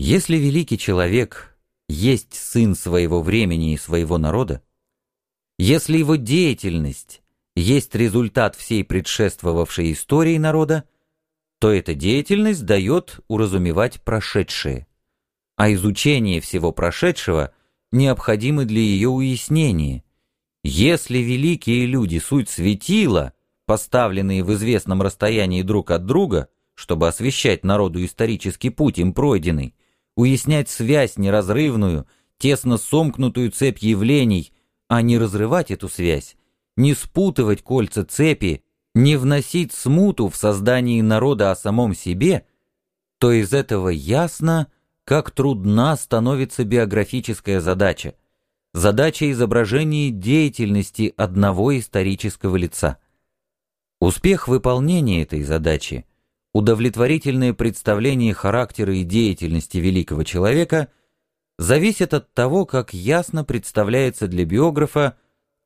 Если великий человек есть сын своего времени и своего народа, если его деятельность есть результат всей предшествовавшей истории народа, то эта деятельность дает уразумевать прошедшее, а изучение всего прошедшего необходимо для ее уяснения. Если великие люди суть светила, поставленные в известном расстоянии друг от друга, чтобы освещать народу исторический путь им пройденный, уяснять связь неразрывную, тесно сомкнутую цепь явлений, а не разрывать эту связь, не спутывать кольца цепи, не вносить смуту в создании народа о самом себе, то из этого ясно, как трудна становится биографическая задача, задача изображения деятельности одного исторического лица. Успех выполнения этой задачи, удовлетворительное представление характера и деятельности великого человека зависит от того, как ясно представляется для биографа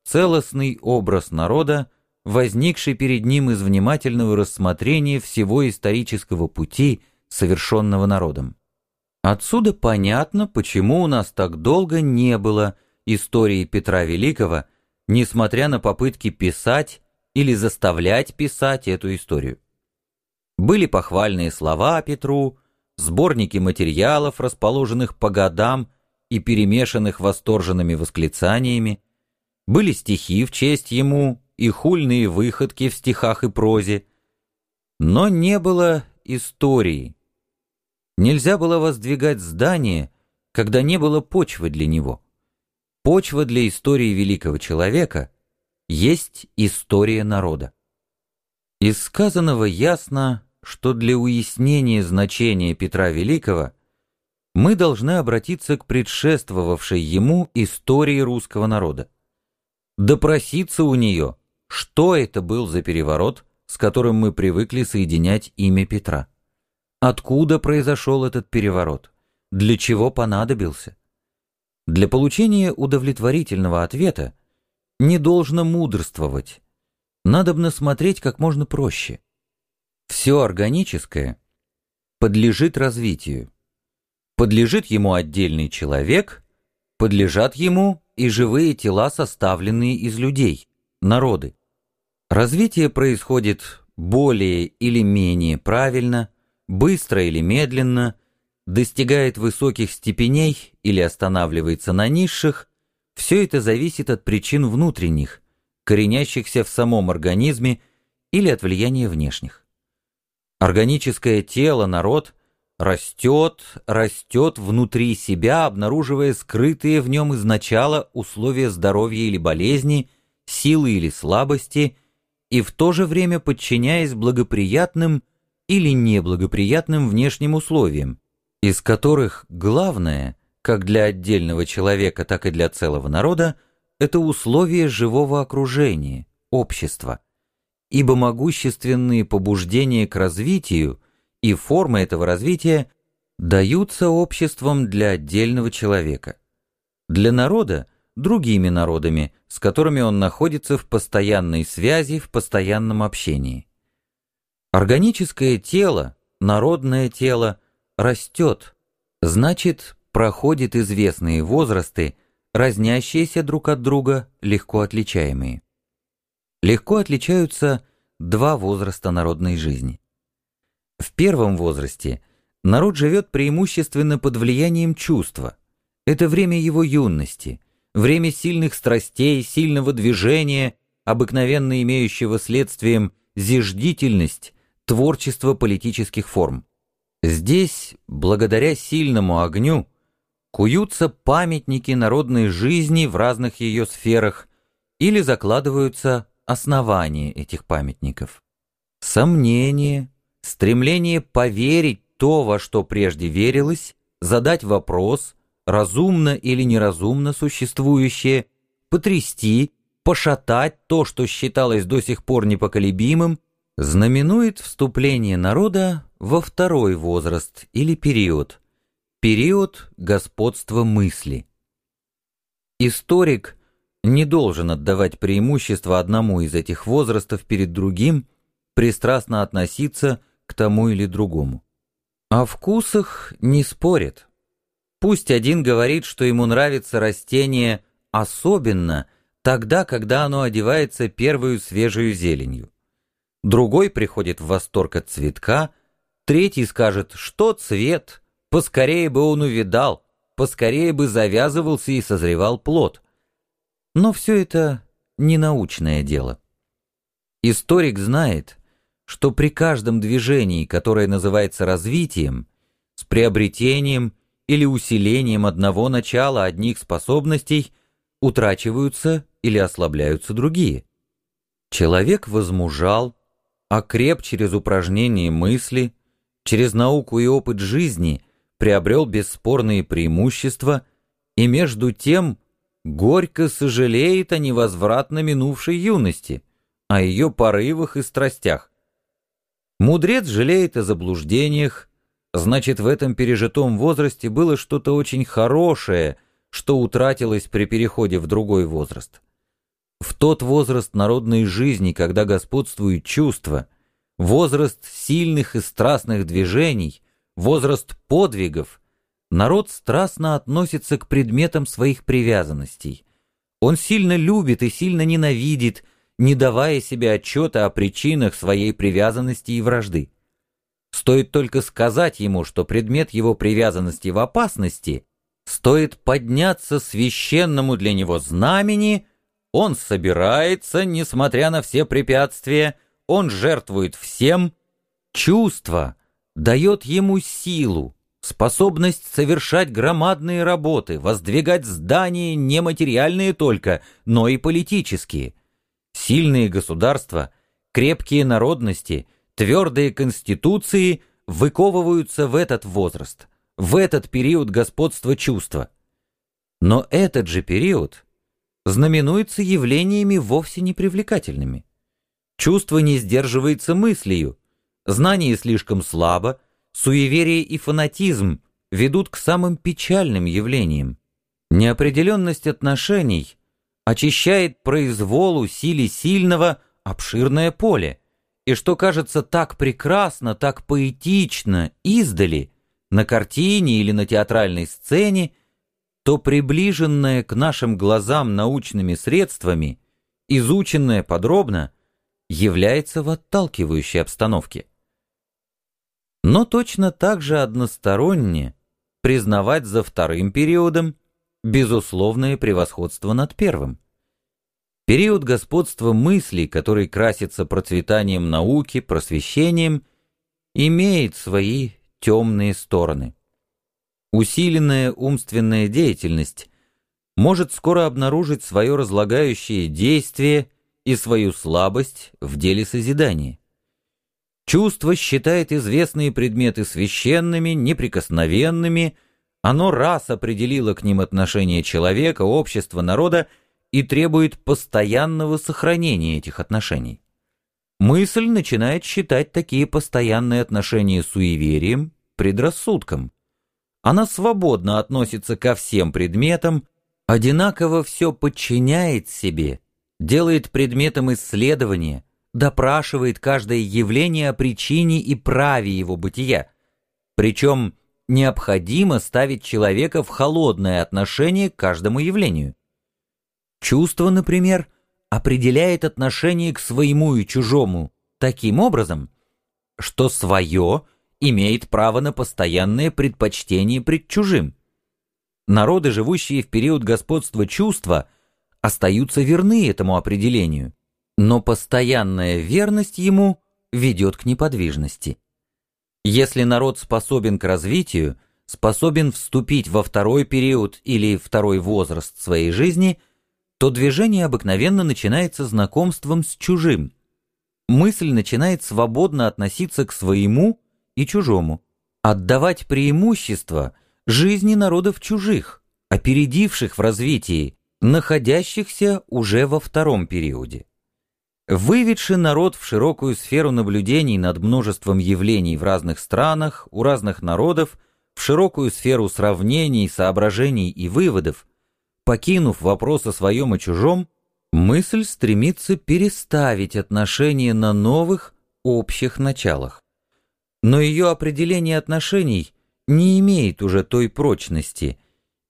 целостный образ народа, возникший перед ним из внимательного рассмотрения всего исторического пути, совершенного народом. Отсюда понятно, почему у нас так долго не было истории Петра Великого, несмотря на попытки писать или заставлять писать эту историю. Были похвальные слова о Петру, сборники материалов, расположенных по годам и перемешанных восторженными восклицаниями, были стихи в честь ему и хульные выходки в стихах и прозе, но не было истории. Нельзя было воздвигать здание, когда не было почвы для него. Почва для истории великого человека есть история народа. Из сказанного ясно, что для уяснения значения Петра Великого мы должны обратиться к предшествовавшей ему истории русского народа допроситься у нее, что это был за переворот, с которым мы привыкли соединять имя Петра. Откуда произошел этот переворот? Для чего понадобился? Для получения удовлетворительного ответа не должно мудрствовать. Надобно смотреть как можно проще. Все органическое подлежит развитию. Подлежит ему отдельный человек, подлежат ему и живые тела, составленные из людей, народы. Развитие происходит более или менее правильно, быстро или медленно, достигает высоких степеней или останавливается на низших, все это зависит от причин внутренних, коренящихся в самом организме или от влияния внешних. Органическое тело, народ – растет, растет внутри себя, обнаруживая скрытые в нем изначало условия здоровья или болезни, силы или слабости, и в то же время подчиняясь благоприятным или неблагоприятным внешним условиям, из которых главное, как для отдельного человека, так и для целого народа, это условия живого окружения, общества, ибо могущественные побуждения к развитию – и формы этого развития даются обществом для отдельного человека. Для народа – другими народами, с которыми он находится в постоянной связи, в постоянном общении. Органическое тело, народное тело, растет, значит, проходит известные возрасты, разнящиеся друг от друга, легко отличаемые. Легко отличаются два возраста народной жизни. В первом возрасте народ живет преимущественно под влиянием чувства. Это время его юности, время сильных страстей, сильного движения, обыкновенно имеющего следствием зиждительность, творчество политических форм. Здесь, благодаря сильному огню, куются памятники народной жизни в разных ее сферах или закладываются основания этих памятников. Сомнения, Стремление поверить то, во что прежде верилось, задать вопрос, разумно или неразумно существующее, потрясти, пошатать то, что считалось до сих пор непоколебимым, знаменует вступление народа во второй возраст или период, период господства мысли. Историк не должен отдавать преимущество одному из этих возрастов перед другим, пристрастно относиться к тому или другому. О вкусах не спорят. Пусть один говорит, что ему нравится растение особенно тогда, когда оно одевается первую свежую зеленью. Другой приходит в восторг от цветка, третий скажет, что цвет, поскорее бы он увидал, поскорее бы завязывался и созревал плод. Но все это не научное дело. Историк знает, что при каждом движении, которое называется развитием, с приобретением или усилением одного начала одних способностей утрачиваются или ослабляются другие. Человек возмужал, окреп через упражнение мысли, через науку и опыт жизни приобрел бесспорные преимущества и между тем горько сожалеет о невозвратно минувшей юности – о ее порывах и страстях. Мудрец жалеет о заблуждениях, значит, в этом пережитом возрасте было что-то очень хорошее, что утратилось при переходе в другой возраст. В тот возраст народной жизни, когда господствует чувство, возраст сильных и страстных движений, возраст подвигов, народ страстно относится к предметам своих привязанностей. Он сильно любит и сильно ненавидит, не давая себе отчета о причинах своей привязанности и вражды. Стоит только сказать ему, что предмет его привязанности в опасности, стоит подняться священному для него знамени, он собирается, несмотря на все препятствия, он жертвует всем, чувство дает ему силу, способность совершать громадные работы, воздвигать здания нематериальные только, но и политические – Сильные государства, крепкие народности, твердые конституции выковываются в этот возраст, в этот период господства чувства. Но этот же период знаменуется явлениями вовсе непривлекательными. Чувство не сдерживается мыслью, знание слишком слабо, суеверие и фанатизм ведут к самым печальным явлениям. Неопределенность отношений – очищает произволу силе сильного обширное поле, и что кажется так прекрасно, так поэтично издали, на картине или на театральной сцене, то приближенное к нашим глазам научными средствами, изученное подробно, является в отталкивающей обстановке. Но точно так же односторонне признавать за вторым периодом безусловное превосходство над первым. Период господства мыслей, который красится процветанием науки, просвещением, имеет свои темные стороны. Усиленная умственная деятельность может скоро обнаружить свое разлагающее действие и свою слабость в деле созидания. Чувство считает известные предметы священными, неприкосновенными, оно раз определило к ним отношение человека, общества, народа и требует постоянного сохранения этих отношений. Мысль начинает считать такие постоянные отношения суеверием, предрассудком. Она свободно относится ко всем предметам, одинаково все подчиняет себе, делает предметом исследования, допрашивает каждое явление о причине и праве его бытия. Причем необходимо ставить человека в холодное отношение к каждому явлению. Чувство, например, определяет отношение к своему и чужому таким образом, что свое имеет право на постоянное предпочтение пред чужим. Народы, живущие в период господства чувства, остаются верны этому определению, но постоянная верность ему ведет к неподвижности. Если народ способен к развитию, способен вступить во второй период или второй возраст своей жизни, то движение обыкновенно начинается знакомством с чужим. Мысль начинает свободно относиться к своему и чужому, отдавать преимущество жизни народов чужих, опередивших в развитии, находящихся уже во втором периоде. Выведший народ в широкую сферу наблюдений над множеством явлений в разных странах, у разных народов, в широкую сферу сравнений, соображений и выводов, покинув вопрос о своем и чужом, мысль стремится переставить отношения на новых, общих началах. Но ее определение отношений не имеет уже той прочности,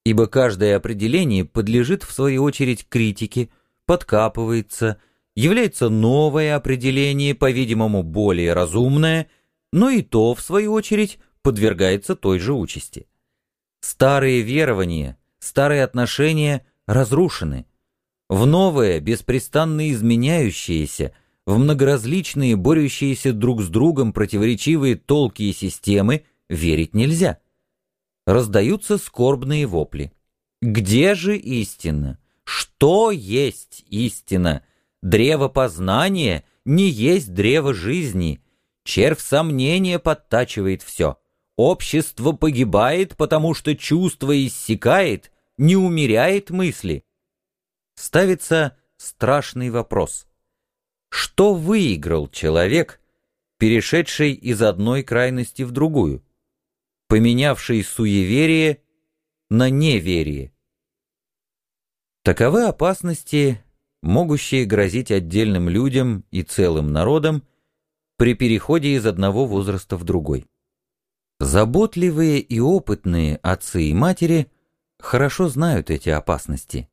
ибо каждое определение подлежит в свою очередь критике, подкапывается, является новое определение, по-видимому, более разумное, но и то, в свою очередь, подвергается той же участи. Старые верования, старые отношения разрушены. В новое, беспрестанно изменяющееся, в многоразличные, борющиеся друг с другом противоречивые толки и системы верить нельзя. Раздаются скорбные вопли. Где же истина? Что есть истина? Древо познания не есть древо жизни. Червь сомнения подтачивает все. Общество погибает, потому что чувство иссякает, не умеряет мысли. Ставится страшный вопрос. Что выиграл человек, перешедший из одной крайности в другую, поменявший суеверие на неверие? Таковы опасности, могущие грозить отдельным людям и целым народам при переходе из одного возраста в другой. Заботливые и опытные отцы и матери хорошо знают эти опасности.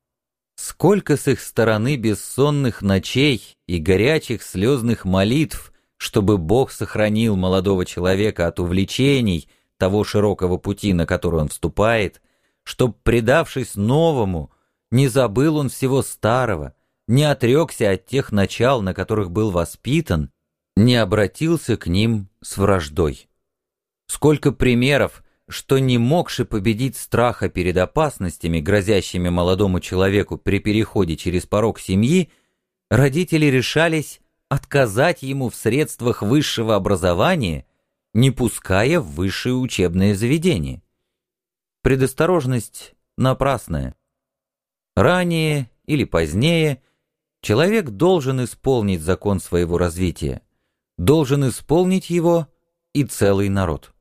Сколько с их стороны бессонных ночей и горячих слезных молитв, чтобы Бог сохранил молодого человека от увлечений того широкого пути, на который он вступает, чтоб, предавшись новому, не забыл он всего старого, не отрекся от тех начал, на которых был воспитан, не обратился к ним с враждой. Сколько примеров, что не могши победить страха перед опасностями, грозящими молодому человеку при переходе через порог семьи, родители решались отказать ему в средствах высшего образования, не пуская в высшее учебное заведение. Предосторожность напрасная. Ранее или позднее человек должен исполнить закон своего развития, должен исполнить его и целый народ.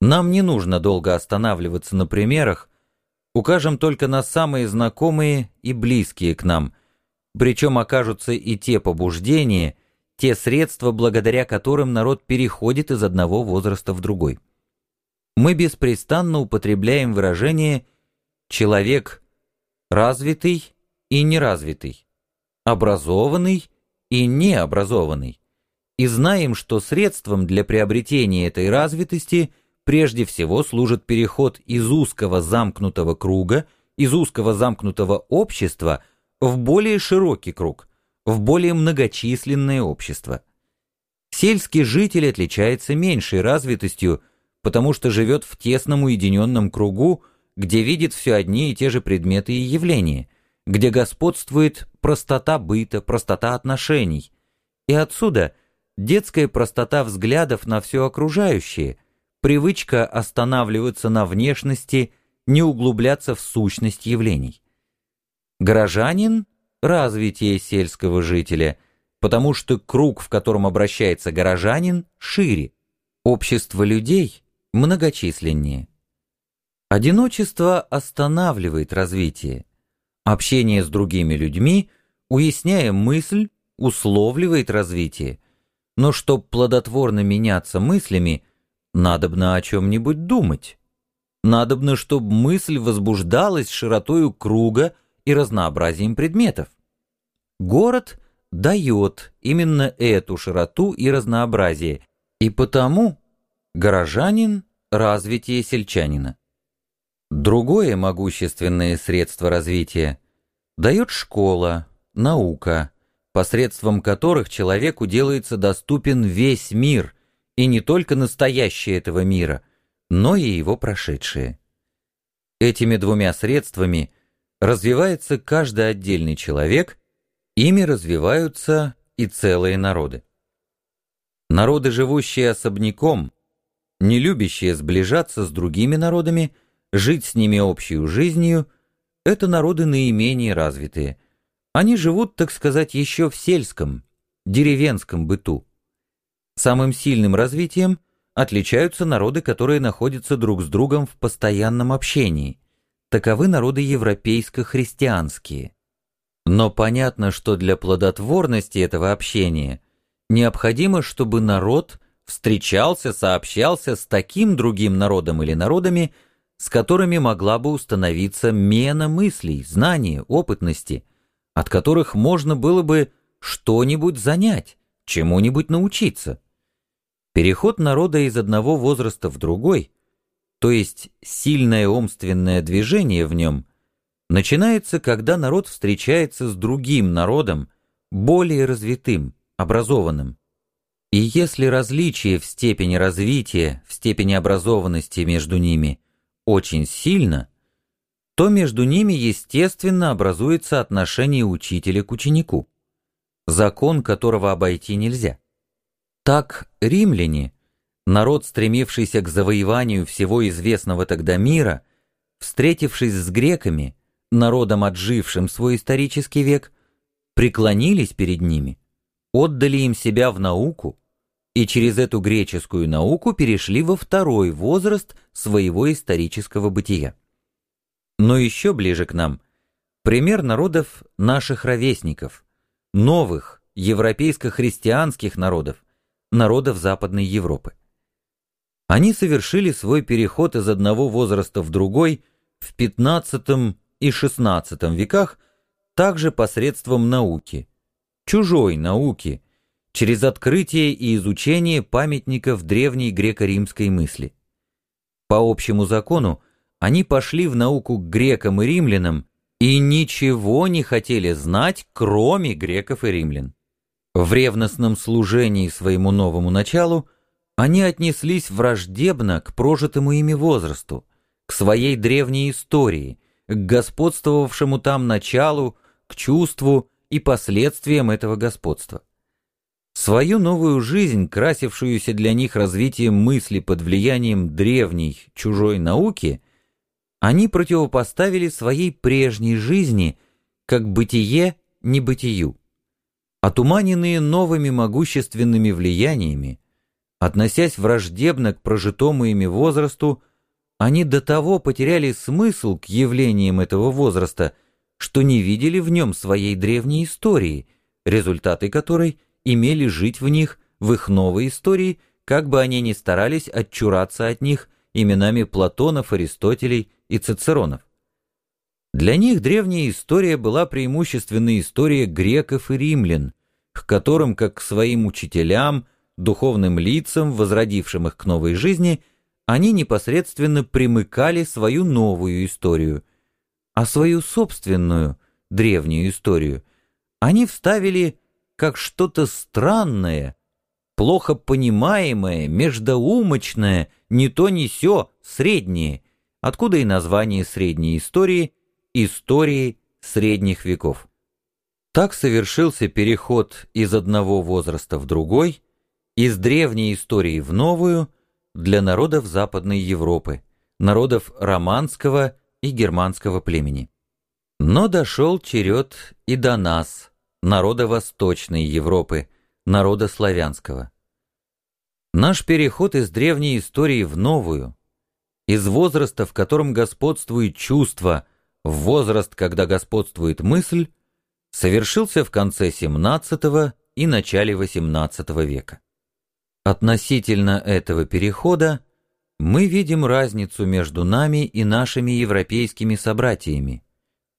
Нам не нужно долго останавливаться на примерах, укажем только на самые знакомые и близкие к нам, причем окажутся и те побуждения, те средства, благодаря которым народ переходит из одного возраста в другой. Мы беспрестанно употребляем выражение «человек развитый и неразвитый, образованный и необразованный» и знаем, что средством для приобретения этой развитости – прежде всего служит переход из узкого замкнутого круга, из узкого замкнутого общества в более широкий круг, в более многочисленное общество. Сельский житель отличается меньшей развитостью, потому что живет в тесном уединенном кругу, где видит все одни и те же предметы и явления, где господствует простота быта, простота отношений. И отсюда детская простота взглядов на все окружающее – привычка останавливаться на внешности, не углубляться в сущность явлений. Горожанин – развитие сельского жителя, потому что круг, в котором обращается горожанин, шире, общество людей многочисленнее. Одиночество останавливает развитие. Общение с другими людьми, уясняя мысль, условливает развитие. Но чтобы плодотворно меняться мыслями, надобно о чем-нибудь думать. Надобно, чтобы мысль возбуждалась широтою круга и разнообразием предметов. Город дает именно эту широту и разнообразие, и потому горожанин – развитие сельчанина. Другое могущественное средство развития дает школа, наука, посредством которых человеку делается доступен весь мир – и не только настоящее этого мира, но и его прошедшее. Этими двумя средствами развивается каждый отдельный человек, ими развиваются и целые народы. Народы, живущие особняком, не любящие сближаться с другими народами, жить с ними общей жизнью, это народы наименее развитые. Они живут, так сказать, еще в сельском, деревенском быту. Самым сильным развитием отличаются народы, которые находятся друг с другом в постоянном общении. Таковы народы европейско-христианские. Но понятно, что для плодотворности этого общения необходимо, чтобы народ встречался, сообщался с таким другим народом или народами, с которыми могла бы установиться мена мыслей, знаний, опытности, от которых можно было бы что-нибудь занять, чему-нибудь научиться. Переход народа из одного возраста в другой, то есть сильное умственное движение в нем, начинается, когда народ встречается с другим народом, более развитым, образованным. И если различие в степени развития, в степени образованности между ними очень сильно, то между ними, естественно, образуется отношение учителя к ученику, закон которого обойти нельзя. Так римляне, народ, стремившийся к завоеванию всего известного тогда мира, встретившись с греками, народом, отжившим свой исторический век, преклонились перед ними, отдали им себя в науку и через эту греческую науку перешли во второй возраст своего исторического бытия. Но еще ближе к нам пример народов наших ровесников, новых европейско-христианских народов, народов Западной Европы. Они совершили свой переход из одного возраста в другой в XV и XVI веках также посредством науки, чужой науки, через открытие и изучение памятников древней греко-римской мысли. По общему закону они пошли в науку к грекам и римлянам и ничего не хотели знать, кроме греков и римлян. В ревностном служении своему новому началу они отнеслись враждебно к прожитому ими возрасту, к своей древней истории, к господствовавшему там началу, к чувству и последствиям этого господства. Свою новую жизнь, красившуюся для них развитием мысли под влиянием древней чужой науки, они противопоставили своей прежней жизни как бытие небытию отуманенные новыми могущественными влияниями, относясь враждебно к прожитому ими возрасту, они до того потеряли смысл к явлениям этого возраста, что не видели в нем своей древней истории, результаты которой имели жить в них, в их новой истории, как бы они ни старались отчураться от них именами Платонов, Аристотелей и Цицеронов. Для них древняя история была преимущественно история греков и римлян, к которым, как к своим учителям, духовным лицам, возродившим их к новой жизни, они непосредственно примыкали свою новую историю, а свою собственную, древнюю историю, они вставили как что-то странное, плохо понимаемое, междоумочное, не то не сё, среднее, откуда и название средней истории истории средних веков. Так совершился переход из одного возраста в другой, из древней истории в новую для народов Западной Европы, народов романского и германского племени. Но дошел черед и до нас, народа Восточной Европы, народа славянского. Наш переход из древней истории в новую, из возраста, в котором господствует чувство – в возраст, когда господствует мысль, совершился в конце XVII и начале XVIII века. Относительно этого перехода мы видим разницу между нами и нашими европейскими собратьями,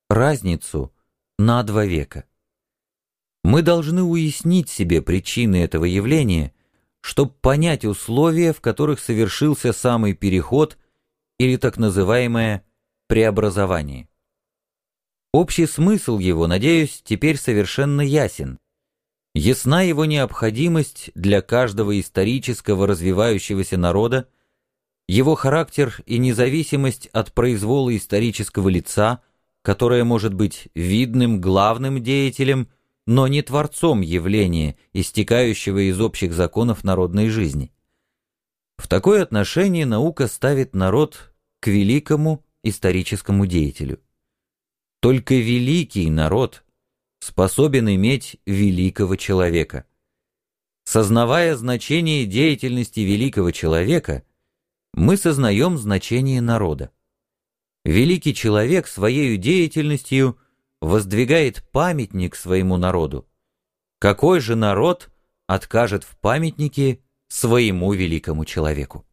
разницу на два века. Мы должны уяснить себе причины этого явления, чтобы понять условия, в которых совершился самый переход или так называемое преобразование. Общий смысл его, надеюсь, теперь совершенно ясен. Ясна его необходимость для каждого исторического развивающегося народа, его характер и независимость от произвола исторического лица, которое может быть видным главным деятелем, но не творцом явления, истекающего из общих законов народной жизни. В такое отношение наука ставит народ к великому историческому деятелю. Только великий народ способен иметь великого человека. Сознавая значение деятельности великого человека, мы сознаем значение народа. Великий человек своей деятельностью воздвигает памятник своему народу. Какой же народ откажет в памятнике своему великому человеку.